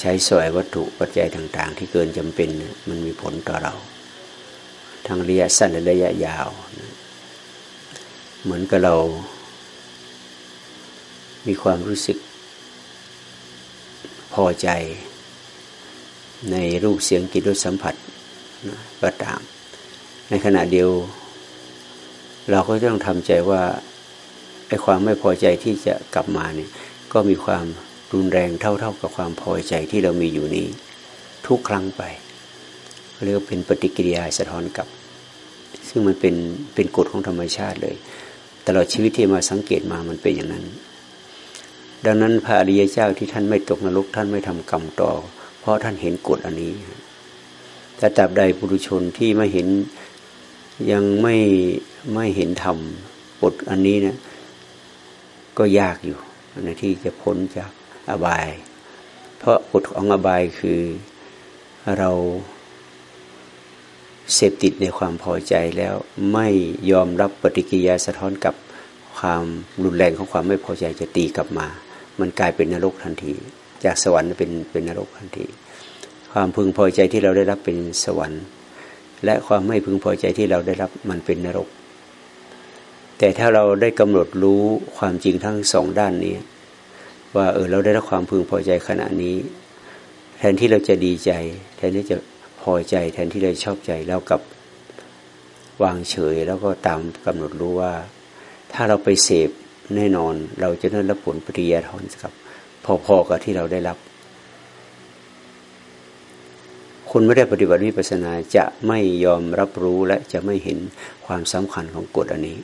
ใช้สวยวัตถุปัจจัยต่าง ๆ ที่เกินจำเป็นมันมีผลต่อเรา ทั้งระยะสั้นและระยะยาว เหมือนกับเรา มีความรู้สึก พอใจ ในรูปเสียงกลิ่นรสสัมผัสก็ตาม ในขณะเดียว เราก็ต้องทำใจว่าไอ้ความไม่พอใจที่จะกลับมาเนี่ยก็มีความ รุนแรงเท่าๆกับความพอใจที่เรามีอยู่นี้ ทุกครั้งไปเรียกว่าเป็นปฏิกิริยาสะท้อนกลับ ซึ่งมันเป็นเป็นกฎของธรรมชาติเลย ตลอดชีวิตที่มาสังเกตมามันเป็นอย่างนั้น ดังนั้นพระอริยเจ้าที่ท่านไม่ตกนรกท่านไม่ทำกรรมต่อ เพราะท่านเห็นกฎอันนี้แต่ตราบใดปุถุชนที่ไม่เห็นยังไม่ไม่เห็นธรรมกฎอันนี้นะก็ยากอยู่ในที่จะพ้นจาก อบาย เพราะกฎของอบายคือเราเสพติดในความพอใจแล้วไม่ยอมรับปฏิกิริยาสะท้อนกับความรุนแรงของความไม่พอใจจะตีกลับมา มันกลายเป็นนรกทันที จากสวรรค์เป็นเป็นนรกทันที ความพึงพอใจที่เราได้รับเป็นสวรรค์ และความไม่พึงพอใจที่เราได้รับมันเป็นนรก แต่ถ้าเราได้กำหนดรู้ความจริงทั้งสองด้านนี้ ว่าเออเราได้รับความพึงพอใจขณะนี้ แทนที่เราจะดีใจ แทนที่จะพอใจ แทนที่เราชอบใจแล้วกับวางเฉย แล้วก็ตามกำหนดรู้ว่า ถ้าเราไปเสพแน่นอน เราจะได้รับผลปฏิยาทอนกับ พอๆกับที่เราได้รับ คนไม่ได้ปฏิบัติวิปัสนาจะไม่ยอมรับรู้และจะไม่เห็นความสำคัญของกฎอันนี้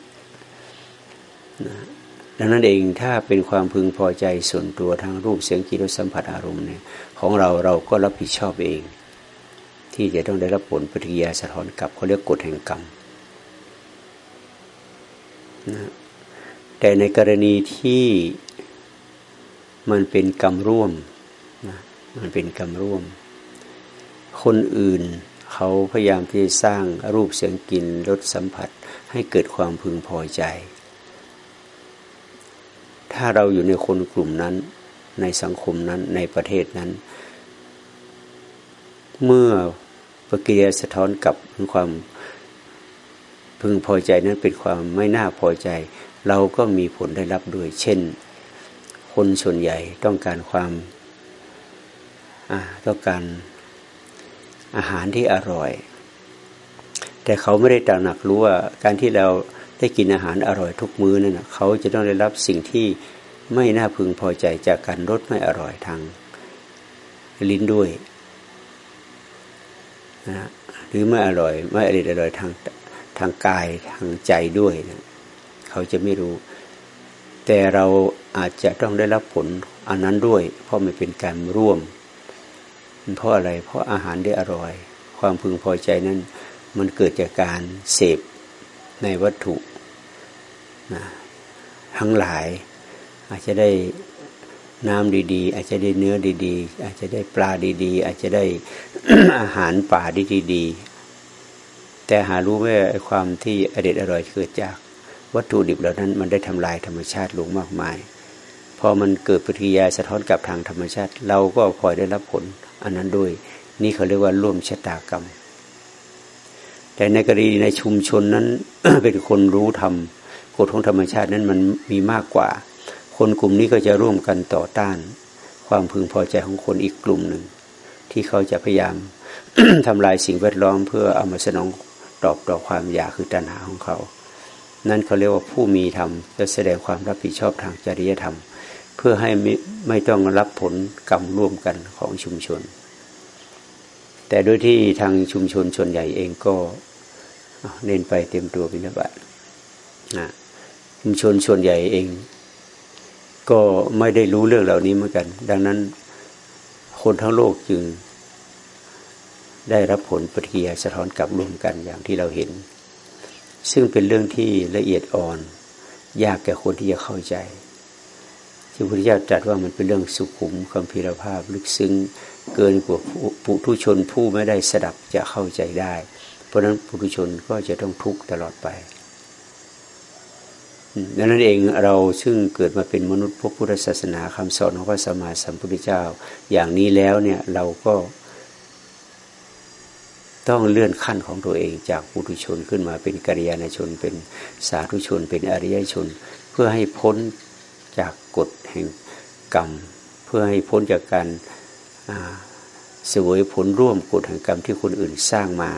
นะ ดังนั้นเองถ้าเป็นความพึงพอใจส่วนตัวทางรูปเสียงกลิ่นรสสัมผัสอารมณ์เนี่ยของเราเราก็รับผิดชอบเอง ที่จะต้องได้รับผลปฏิกิริยาสะท้อนกลับเขาเรียกกฎแห่งกรรมนะแต่ในกรณีที่มันเป็นกรรมร่วมนะมันเป็นกรรมร่วม คนอื่นเขาพยายามที่จะสร้างรูปเสียงกลิ่นรสสัมผัสให้เกิดความพึงพอใจ ถ้าเราอยู่ในคนกลุ่มนั้น ในสังคมนั้นในประเทศนั้น เมื่อปกิริยาสะท้อนกับความพึงพอใจนั้นเป็นความไม่น่าพอใจ เราก็มีผลได้รับด้วย เช่น คนส่วนใหญ่ต้องการความต้องการอาหารที่อร่อย แต่เขาไม่ได้ตระหนักรู้ว่าการที่เรา ได้กินอาหารอร่อยทุกมื้อนั่นเขาจะต้องได้รับสิ่งที่ไม่น่าพึงพอใจจากการรสไม่อร่อยทางลิ้นด้วยนะหรือไม่อร่อยไม่อร่อยอร่อยทางทางกายทางใจด้วยนะเขาจะไม่รู้ แต่เราอาจจะต้องได้รับผลอันนั้นด้วย เพราะมันเป็นการร่วม เพราะอะไรเพราะอาหารได้อร่อย ความพึงพอใจนั้น มันเกิดจากการเสพ ในวัตถุนะทั้งหลาย อาจจะได้น้ำดีๆ อาจจะได้เนื้อดี ๆ อาจจะได้ปลาดี ๆ อาจจะได้อาหารป่าดีๆแต่หารู้ว่าความที่อเด็ดอร่อยเกิดจากวัตถุดิบเหล่านั้น มันได้ทำลายธรรมชาติลงมากมาย พอมันเกิดปฏิกิริยาสะท้อนกับทางธรรมชาติ เราก็พลอยได้รับผล อันนั้นด้วย นี่เขาเรียกว่าร่วมชะตากรรม แต่ในกรณีในชุมชนนั้นเป็นคนรู้ธรรมกฎของธรรมชาตินั้นมันมีมากกว่า คนกลุ่มนี้ก็จะร่วมกันต่อต้าน ความพึงพอใจของคนอีกกลุ่มหนึ่ง ที่เขาจะพยายามทำลายสิ่งแวดล้อมเพื่อเอามาสนองตอบต่อความอยากคือตัณหาของเขา นั่นเขาเรียกว่าผู้มีธรรมจะแสดงความรับผิดชอบทางจริยธรรม เพื่อให้ไม่ไม่ต้องรับผลกรรมร่วมกันของชุมชน แต่โดยที่ทางชุมชนส่วนใหญ่เองก็เน้นไปเต็มตัวบิณฑบาตนะชุมชนส่วนใหญ่เอง ก็ไม่ได้รู้เรื่องเหล่านี้เหมือนกัน ดังนั้นคนทั้งโลกจึงได้รับผลปฏิกิริยาสะท้อนกลับรวมกันอย่างที่เราเห็น ซึ่งเป็นเรื่องที่ละเอียดอ่อน ยากแก่คนที่จะเข้าใจที่พระพุทธเจ้าตรัสว่ามันเป็นเรื่องสุขุมคัมภีรภาพลึกซึ้ง เกินกว่าผู้ทุชนผู้ไม่ได้สดับจะเข้าใจได้ เพราะนั้นปุถุชนก็จะต้องทุกข์ตลอดไปดังนั้นเองเราซึ่งเกิดมาเป็นมนุษย์พวกพุทธศาสนาคำสอนของพระสัมมาสัมพุทธเจ้า อย่างนี้แล้วเนี่ยเราก็ ต้องเลื่อนขั้นของตัวเองจากปุถุชนขึ้นมาเป็นกัลยาณชน เป็นสาธุชน เป็นอริยชน เพื่อให้พ้นจากกฎแห่งกรรม เพื่อให้พ้นจากการ สวยผลร่วมกฎแห่งกรรมที่คนอื่นสร้างมา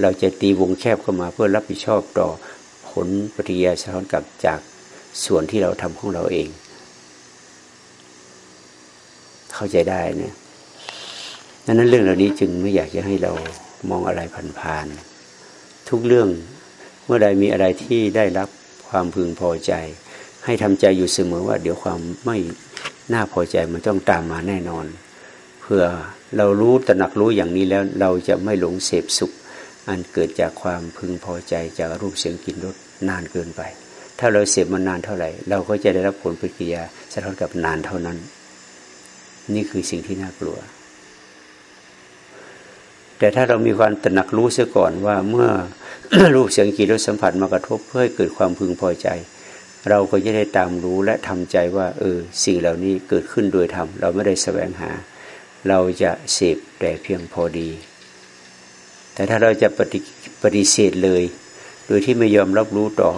เราจะตีวงแคบเข้ามาเพื่อรับผิดชอบต่อผลปฏิยาสะท้อนกลับจากส่วนที่เราทำของเราเอง เข้าใจได้เนี่ยดังนั้นเรื่องเหล่านี้จึงไม่อยากจะให้เรามองอะไรผ่านๆทุกเรื่องเมื่อใดมีอะไรที่ได้รับความพึงพอใจ ให้ทำใจอยู่เสมอว่าเดี๋ยวความไม่น่าพอใจมันต้องตามมาแน่นอน เพื่อเรารู้ตระหนักรู้อย่างนี้แล้วเราจะไม่หลงเสพสุข อันเกิดจากความพึงพอใจจากรูปเสียงกลิ่นรสนานเกินไป ถ้าเราเสพมันนานเท่าไหร่ เราก็จะได้รับผลปฏิกิริยาสะท้อนกับนานเท่านั้น นี่คือสิ่งที่น่ากลัว แต่ถ้าเรามีความตระหนักรู้เสียก่อนว่าเมื่อรูปเสียงกลิ่นรสสัมผัสมากระทบเพื่อให้เกิดความพึงพอใจเราก็จะได้ตามรู้และทำใจว่า เออสิ่งเหล่านี้เกิดขึ้นโดยธรรมเราไม่ได้แสวงหา เราจะเสพแต่เพียงพอดี แต่ถ้าเราจะปฏิปฏิเสธเลย โดยที่ไม่ยอมรับรู้ต่อ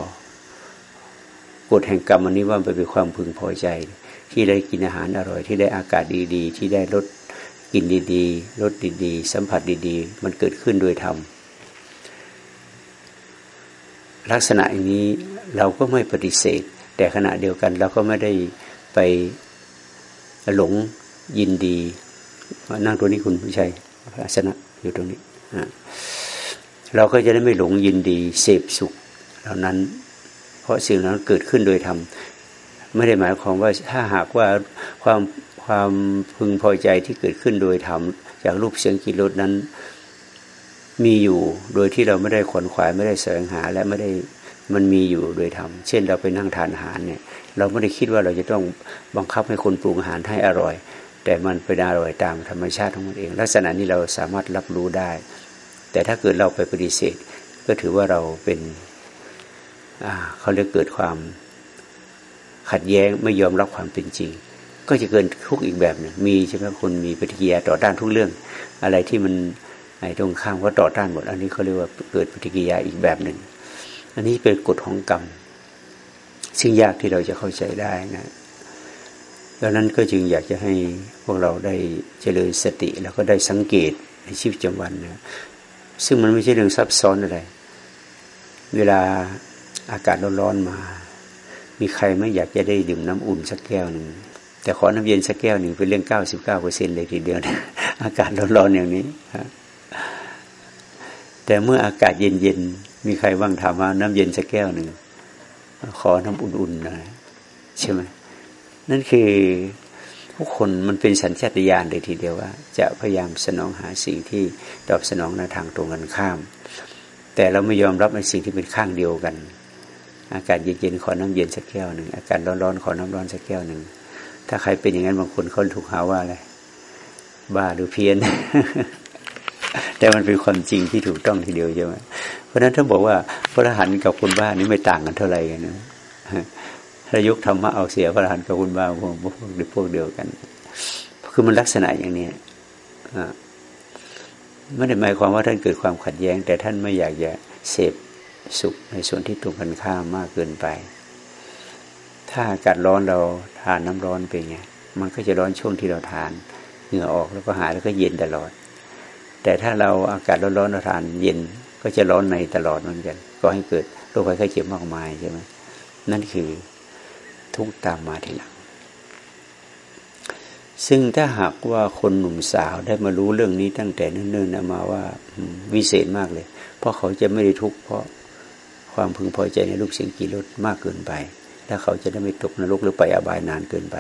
กฎแห่งกรรมอันนี้ว่ามันเป็นความพึงพอใจ ที่ได้กินอาหารอร่อย ที่ได้อากาศดีๆ ที่ได้รสกินดีๆรสดีๆ สัมผัสดีๆ มันเกิดขึ้นโดยธรรมลักษณะอย่างนี้เราก็ไม่ปฏิเสธ แต่ขณะเดียวกันเราก็ไม่ได้ไปหลงยินดี นั่งตัวนี้คุณผู้ชัยอาสนะอยู่ตรงนี้เราก็จะได้ไม่หลงยินดีเสพสุข เหล่านั้น เพราะสิ่งนั้นเกิดขึ้นโดยธรรมไม่ได้หมายความว่าถ้าหากว่าความความพึงพอใจที่เกิดขึ้นโดยธรรมจากรูปเสียงกิรสนั้น มีอยู่โดยที่เราไม่ได้ขวนขวายไม่ได้แสวงหาและไม่ได้มันมีอยู่โดยธรรมเช่นเราไปนั่งทานอาหารเนี่ย เราไม่ได้คิดว่าเราจะต้องบังคับให้คนปรุงอาหารให้อร่อย แต่มันเป็นอร่อยตามธรรมชาติของมันเอง ลักษณะนี้เราสามารถรับรู้ได้ แต่ถ้าเกิดเราไปปฏิเสธ ก็ถือว่าเราเป็นเขาเรียกเกิดความขัดแย้งไม่ยอมรับความเป็นจริง ก็จะเกินทุกอีกแบบหนึ่งมีใช่ไหมคนมีปฏิกิริยาต่อต้านทุกเรื่อง อะไรที่มันไอ้ตรงข้ามก็ต่อต้านหมด อันนี้เขาเรียกว่าเกิดปฏิกิริยาอีกแบบหนึ่งอันนี้เป็นกฎของกรรมซึ่งยากที่เราจะเข้าใจได้นะ ดังนั้นก็จึงอยากจะให้พวกเราได้เจริญสติ แล้วก็ได้สังเกตในชีวิตประจำวันนะซึ่งมันไม่ใช่เรื่องซับซ้อนอะไร เวลาอากาศร้อนๆมา มีใครไม่อยากจะได้ดื่มน้ำอุ่นสักแก้วหนึ่งแต่ขอน้ำเย็นสักแก้วหนึ่งเป็นเรื่องเก้าสิบเก้าเปอร์เซ็นเลยทีเดียวนะอากาศร้อนๆอย่างนี้แต่เมื่ออากาศเย็นๆมีใครบ้างถามว่าน้ำเย็นสักแก้วหนึ่งขอน้ำอุ่นๆนะใช่ไหม นั่นคือผู้คนมันเป็นสัญชาตญาณเลยทีเดียวว่า จะพยายามสนองหาสิ่งที่ตอบสนองในทางตรงกันข้าม แต่เราไม่ยอมรับในสิ่งที่เป็นข้างเดียวกัน อากาศเย็นๆขอน้ำเย็นสักแก้วหนึ่งอากาศร้อนๆขอน้ำร้อนสักแก้วหนึ่งถ้าใครเป็นอย่างนั้นบางคนเขาถูกหาว่าอะไรบ้าหรือเพี้ยน แต่มันเป็นความจริงที่ถูกต้องทีเดียวใช่ไหมเพราะนั้นถ้าบอกว่าพระอรหันต์กับคนบ้านี่ไม่ต่างกันเท่าไหร่กันนะ ถ้ายกธรรมะเอาเสียพระอรหันต์กับคุณบาพวกพวกพวกเดียวกัน คือมันลักษณะอย่างนี้ไม่ได้หมายความว่าท่านเกิดความขัดแย้ง แต่ท่านไม่อยากจะเสพสุขในส่วนที่ตรงกันข้ามมากเกินไป ถ้าอากาศร้อนเราทานน้ำร้อนเป็นไงมันก็จะร้อนช่วงที่เราทาน เหงื่อออกแล้วก็หายแล้วก็เย็นตลอด แต่ถ้าเราอากาศร้อนๆเราทานเย็นก็จะร้อนในตลอดเหมือนกัน ก็ให้เกิดโรคภัยไข้เจ็บมากมายใช่ไหมนั่นคือ ทุกตามมาทีหลัง ซึ่งถ้าหากว่าคนหนุ่มสาวได้มารู้เรื่องนี้ตั้งแต่เนิ่นๆนะมาว่าวิเศษมากเลย เพราะเขาจะไม่ได้ทุกข์เพราะความพึงพอใจในลูกเสียงกี่รถมากเกินไป แล้วเขาจะได้ไม่ตกนรกหรือไปอบายนานเกินไป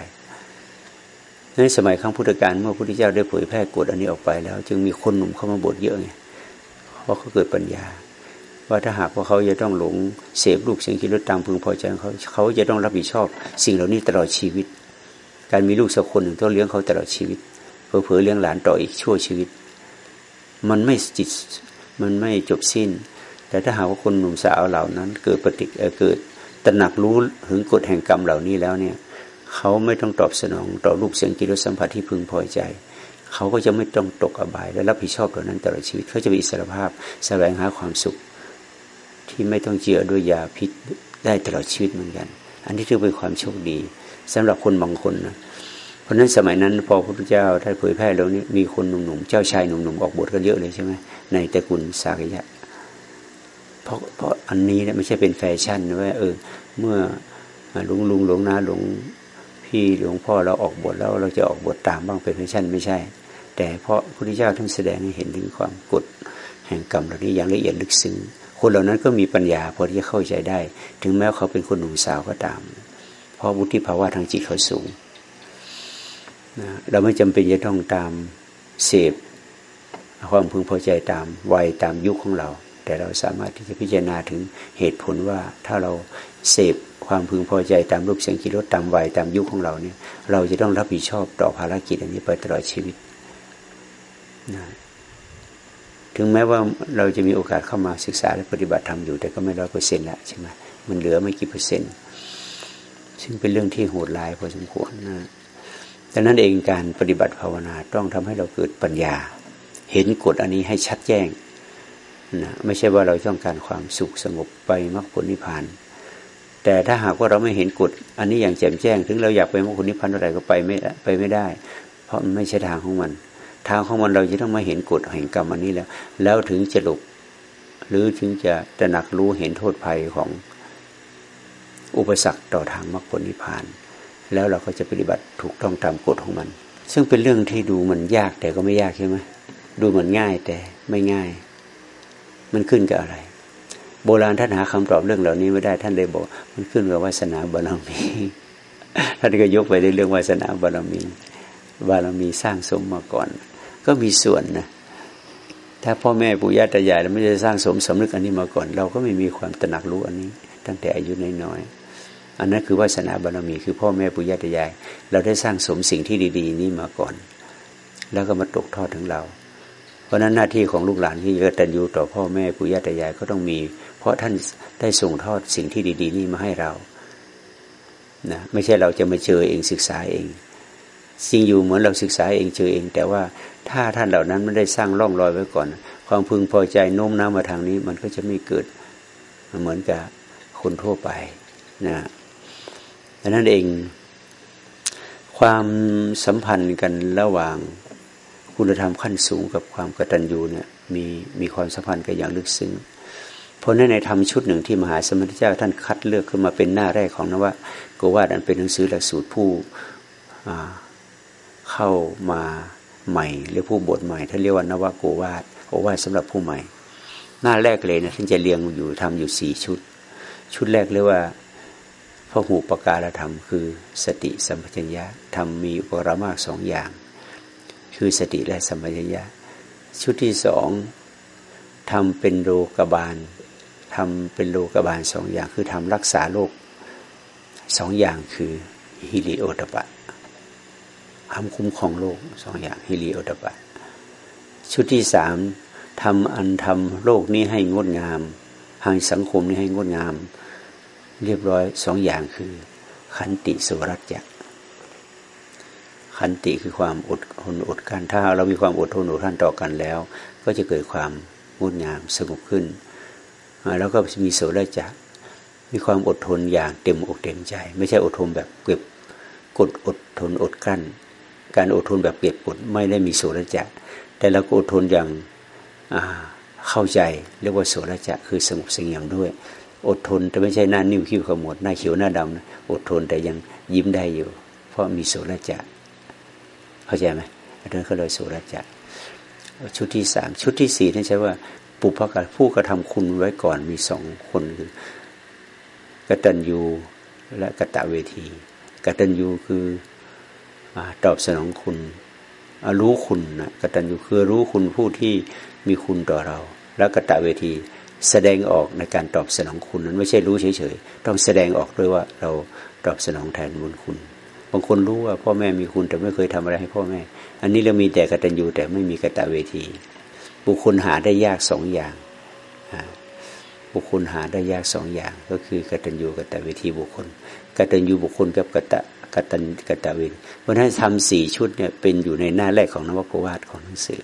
ในสมัยครั้งพุทธกาลเมื่อพระพุทธเจ้าได้เผยแพร่กฎอันนี้ออกไปแล้ว จึงมีคนหนุ่มเข้ามาบวชเยอะไงเพราะเขาเกิดปัญญา ว่าถ้าหากว่าเขาจะต้องหลงเสพรูปเสียงคิดรสตามพึงพอใจเขาเขาจะต้องรับผิดชอบ สิ่งเหล่านี้ตลอดชีวิต การมีลูกสักคนหนึ่งต้องเลี้ยงเขาตลอดชีวิตเพื่อเผื่อเลี้ยงหลานต่ออีกชั่วชีวิต มันไม่จิตมันไม่จบสิ้น แต่ถ้าหากว่าคนหนุ่มสาวเหล่านั้น เกิดปฏิเกิดตระหนักรู้ถึงกฎแห่งกรรมเหล่านี้แล้วเนี่ยเขาไม่ต้องตอบสนองต่อรูปเสียงกิริยสัมผัสที่พึงพอใจ เขาก็จะไม่ต้องตกอบาย และรับผิดชอบต่อนั้นตลอดชีวิตเขาจะมีอิสรภาพแสวงหาความสุข ที่ไม่ต้องเจือด้วยยาพิษได้ตลอดชีวิตเหมือนกัน อันนี้ถือเป็นความโชคดีสำหรับคนบางคนนะเพราะนั้นสมัยนั้นพอพระพุทธเจ้าท่านเผยแพร่แล้วนี้มีคนหนุ่มๆเจ้าชายหนุ่มๆออกบวชกันเยอะเลยใช่ไหมในตระกูลสากยะเพราะเพราะอันนี้เนี่ยไม่ใช่เป็นแฟชั่นนะว่าเออเมื่อลุงลุงหลวงนาหลวงพี่หลวงพ่อเราออกบวชแล้วเราจะออกบวชตามบ้างเป็นแฟชั่นไม่ใช่ แต่เพราะพระพุทธเจ้าท่านแสดงให้เห็นถึงความกฎแห่งกรรมเหล่านี้อย่างละเอียดลึกซึ้ง คนเหล่านั้นก็มีปัญญาพอที่จะเข้าใจได้ ถึงแม้เขาเป็นคนหนุ่มสาวก็ตาม เพราะวุฒิภาวะทางจิตเขาสูงนะเราไม่จำเป็นจะต้องตามเสพความพึงพอใจตามวัยตามยุคของเรา แต่เราสามารถที่จะพิจารณาถึงเหตุผลว่าถ้าเราเสพความพึงพอใจตามรูปเสียงกิริยตามวัยตามยุคของเราเนี่ย เราจะต้องรับผิดชอบต่อภารกิจอันนี้ไปตลอดชีวิตนะ ถึงแม้ว่าเราจะมีโอกาสเข้ามาศึกษาและปฏิบัติธรรมอยู่ แต่ก็ไม่ร้อยเปอร์เซ็นต์ละใช่ไหมมันเหลือไม่กี่เปอร์เซ็นต์ ซึ่งเป็นเรื่องที่โหดร้ายพอสมควรนะดังนั้นเองการปฏิบัติภาวนาต้องทำให้เราเกิดปัญญา เห็นกฎอันนี้ให้ชัดแจ้งนะไม่ใช่ว่าเราต้องการความสุขสงบไปมรรคผลนิพพาน แต่ถ้าหากว่าเราไม่เห็นกฎอันนี้อย่างแจ่มแจ้ง ถึงเราอยากไปมรรคผลนิพพานเท่าไหร่ก็ไปไม่ไปไม่ได้ เพราะมันไม่ใช่ทางของมัน ทางของมันเราจะต้องมาเห็นกฎแห่งกรรมอันนี้แล้ว แล้วถึงจะหลบหรือถึงจะตระหนักรู้เห็นโทษภัยของอุปสรรคต่อทางมรรคผลนิพพาน แล้วเราก็จะปฏิบัติถูกต้องตามกฎของมัน ซึ่งเป็นเรื่องที่ดูเหมันยากแต่ก็ไม่ยากใช่ไหมดูเหมือนง่ายแต่ไม่ง่าย มันขึ้นกับอะไร โบราณท่านหาคำตอบเรื่องเหล่านี้ไม่ได้ท่านเลยบอก มันขึ้นกับวาสนาบารมีท่านก็ยกไปในเรื่องวาสนาบารมีบารมีสร้างสมมาก่อน ก็มีส่วนนะถ้าพ่อแม่ปู่ย่าตายายเราไม่ได้สร้างสมสำนึกอันนี้มาก่อน เราก็ไม่มีความตระหนักรู้อันนี้ ตั้งแต่อายุน้อยๆอันนั้นคือวาสนาบารมี คือพ่อแม่ปุญญาตายาย เราได้สร้างสมสิ่งที่ดี ๆ นี้มาก่อน แล้วก็มาตกทอดถึงเรา เพราะนั้นหน้าที่ของลูกหลานที่กตัญญูต่อพ่อแม่ปุญญาตายายก็ต้องมี เพราะท่านได้ส่งทอดสิ่งที่ดี ๆ นี้มาให้เรานะไม่ใช่เราจะมาเจอเองศึกษาเอง สิ่งอยู่เหมือนเราศึกษาเองเจอเอง แต่ว่าถ้าท่านเหล่านั้นไม่ได้สร้างร่องรอยไว้ก่อน ความพึงพอใจโน้มน้าวมาทางนี้ มันก็จะไม่เกิดเหมือนกับคนทั่วไปนะดังนั้นเอง ความสัมพันธ์กันระหว่างคุณธรรมขั้นสูงกับความกตัญญูเนี่ยมีมีความสัมพันธ์กันอย่างลึกซึ้งเพราะนั้นในธรรมชุดหนึ่งที่มหาสมณเจ้าท่านคัดเลือกขึ้นมาเป็นหน้าแรกของนวะโกวาดันเป็นหนังสือหลักสูตรผู้ เข้ามาใหม่ หรือผู้บทใหม่ท่านเรียกว่านวโกวาดโกวาดสำหรับผู้ใหม่ หน้าแรกเลยนะท่านจะเรียงอยู่ทำอยู่สี่ชุด ชุดแรกเรียกว่าพหูปการธรรม คือ สติสัมปชัญญะธรรมมีอุปรามากสองอย่าง คือสติและสัมปชัญญะ ชุดที่สองทำเป็นโลกบาลทำเป็นโลกบาลสองอย่าง คือทำรักษาโลกสองอย่างคือฮิริโอตปะ ทำคุ้มครองโลกสองอย่างฮิริโอตปะ ชุดที่สามทำอันทำโลกนี้ให้งดงามให้สังคมนี้ให้งดงาม เรียบร้อยสองอย่างคือ ขันติสุรัตจะขันติคือความอดทนอดกันถ้าเรามีความอดทนอดท่านต่อกันแล้ว ก็จะเกิดความงดงามสงบขึ้น แล้วก็มีโสรจะมีความอดทนอย่างเต็มอกเต็มใจ ไม่ใช่อดทนแบบเก็บกดอดทนอดกั้น การอดทนแบบเก็บกดไม่ได้มีโสรจะแต่เราก็อดทนอย่างเข้าใจเรียกว่าโสรจะคือสงบสงยมด้วย อดทนแต่ไม่ใช่หน้านิ้วคิ้วขมวดหน้าเขียวหน้าดำนะอดทนแต่ยังยิ้มได้อยู่ เพราะมีโสรจะเข้าใจไหมอันนั้นก็เลยโสรจะชุดที่สามชุดที่สี่นี่ใช่ว่าปุพกะผู้กระทำคุณไว้ก่อนมีสองคนคือกตัญญูและกตะเวทีกตัญญูคือ ตอบสนองคุณรู้คุณนะกตัญญูคือรู้คุณผู้ที่มีคุณต่อเรา แล้วกตะเวทีแสดงออกในการตอบสนองคุณนั้นไม่ใช่รู้เฉยๆ ต้องแสดงออกด้วยว่าเราตอบสนองแทนบุญคุณ บางคนรู้ว่าพ่อแม่มีคุณแต่ไม่เคยทำอะไรให้พ่อแม่ อันนี้เรามีแต่กตัญญูแต่ไม่มีกตะเวที บุคคลหาได้ยากสองอย่าง บุคคลหาได้ยากสองอย่าง ก็คือกตัญญูกตเวทีบุคคล กตัญญูบุคคลกับกตะ กตัญกตเวทีเพราะฉะนั้นทำสี่ชุดเนี่ยเป็นอยู่ในหน้าแรกของนวโกวาทของหนังสือ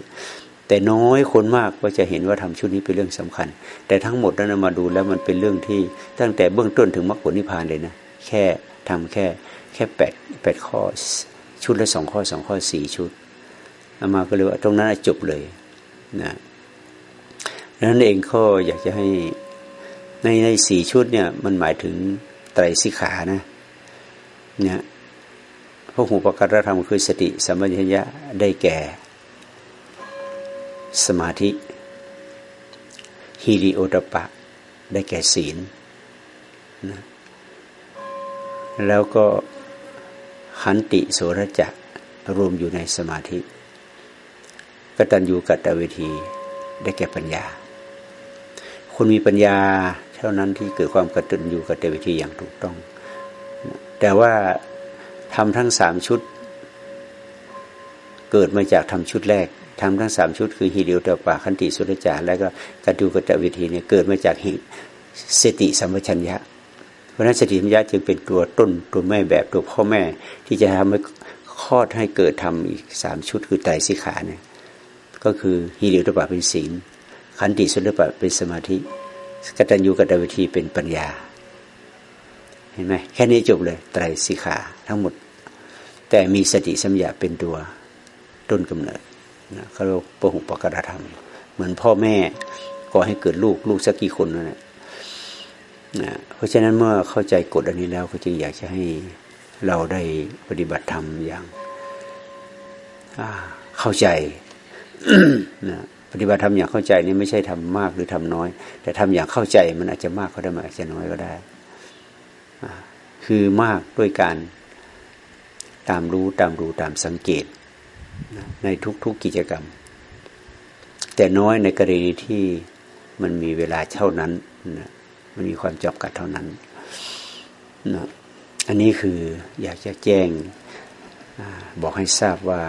แต่น้อยคนมากก็จะเห็นว่าทำชุดนี้เป็นเรื่องสำคัญ แต่ทั้งหมดนั้นมาดูแล้วมันเป็นเรื่องที่ตั้งแต่เบื้องต้นถึงมรรคผลนิพพานเลยนะแค่ทำแค่แค่แปดแปดข้อชุดละสองข้อสองข้อสี่ชุดอามาก็เลยว่าตรงนั้นจบเลยนะนั้นเองก็อยากจะให้ในในสี่ชุดเนี่ยมันหมายถึงไตรสิขานะเนี่ย พวกหูปการธรรมคือสติสัมปชัญญะได้แก่ สมาธิฮิริโอตปะ ได้แก่ศีลนะแล้วก็ขันติโสรจะรวมอยู่ในสมาธิกตัญญูกตเวทีได้แก่ปัญญา คนมีปัญญาเท่านั้นที่เกิดความกตัญญูกตเวทีอย่างถูกต้อง แต่ว่า ทำทั้งสามชุด เกิดมาจากทำชุดแรกทำทั้งสามชุด คือฮีเดียวตปาขันติสุรจาแล้วก็กตัญญูกตเวทีเนี่ยเกิดมาจากสติสัมปชัญญะ เพราะนั้นสติสัมปชัญญะจึงเป็นตัวต้นตัวแม่แบบตัวพ่อแม่ ที่จะทำให้คลอดให้เกิดทำอีกสามชุด คือไตรสิขาเนี่ยก็คือฮิริโอตปะเป็นศีลขันติสุรปะเป็นสมาธิกตัญญูกตวิธีเป็นปัญญา เห็นไหมแค่นี้จบเลยไตรสิขาทั้งหมด แต่มีสติสัมยาเป็นตัวต้นกำเนิดนะเขาเรียกปหุปกรธรรม เหมือนพ่อแม่ก็ให้เกิดลูกลูกสักกี่คนนั่นแหละนะเพราะฉะนั้นเมื่อเข้าใจกฎอันนี้แล้วก็จึงอยากจะให้เราได้ปฏิบัติธรรมอย่างเข้าใจนะปฏิบัติธรรมอย่างเข้าใจนี่ไม่ใช่ทำมากหรือทำน้อย แต่ทำอย่างเข้าใจมันอาจจะมากก็ได้อาจจะน้อยก็ได้คือมากด้วยการ ตามรู้ตามรู้ตามสังเกตในทุกๆกกิจกรรม แต่น้อยในกรณีที่มันมีเวลาเท่านั้นนะมันมีความจำกัดเท่านั้นนะอันนี้คืออยากจะแจ้งบอกให้ทราบว่า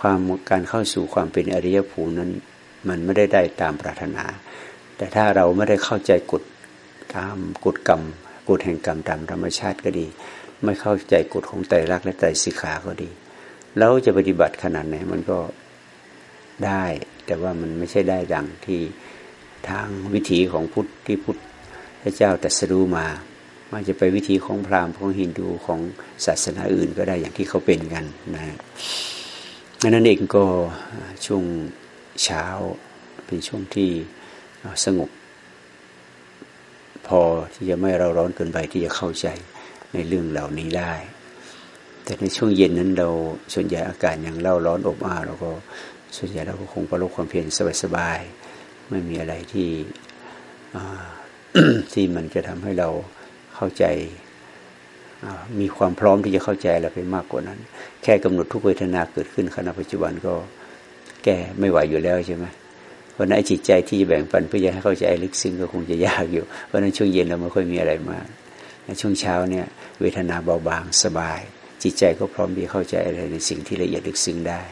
ความการเข้าสู่ความเป็นอริยภูมินั้น มันไม่ได้ได้ตามปรารถนา แต่ถ้าเราไม่ได้เข้าใจกฎตามกฎกรรมกฎแห่งกรรมตามธรรมชาติก็ดี ไม่เข้าใจกฎของไตรลักษณ์และไตรสิกขาก็ดีเราจะปฏิบัติขนาดไหนมันก็ได้ แต่ว่ามันไม่ใช่ได้ดังที่ทางวิถีของพุทธที่พุทธเจ้าตรัสรู้มามันจะไปวิธีของพราหมณ์ของฮินดูของศาสนาอื่นก็ได้อย่างที่เขาเป็นกันนะนั้นเองก็ช่วงเช้าเป็นช่วงที่สงบ พอที่จะไม่เราร้อนเกินไปที่จะเข้าใจ ในเรื่องเหล่านี้ได้ แต่ในช่วงเย็นนั้นเราส่วนใหญ่อากาศยังเล่าร้อนอบอ้าวเราก็ส่วนใหญ่เราก็คงประลบความเพียรสบายๆไม่มีอะไรที่ที่มันจะทำให้เราเข้าใจมีความพร้อมที่จะเข้าใจอะไรไปมากกว่านั้น แค่กำหนดทุกเวทนาเกิดขึ้นขณะปัจจุบันก็แก้ไม่ไหวอยู่แล้วใช่ไหมเพราะนั้นจิตใจที่จะแบ่งปันเพื่อจะให้เข้าใจลึกซึ้งก็คงจะยากอยู่ เพราะนั้นช่วงเย็นเราไม่ค่อยมีอะไรมาก ช่วงเช้าเนี่ยเวทนาเบาบางสบาย จิตใจก็พร้อมที่เข้าใจอะไรในสิ่งที่ละเอียดลึกซึ้งได้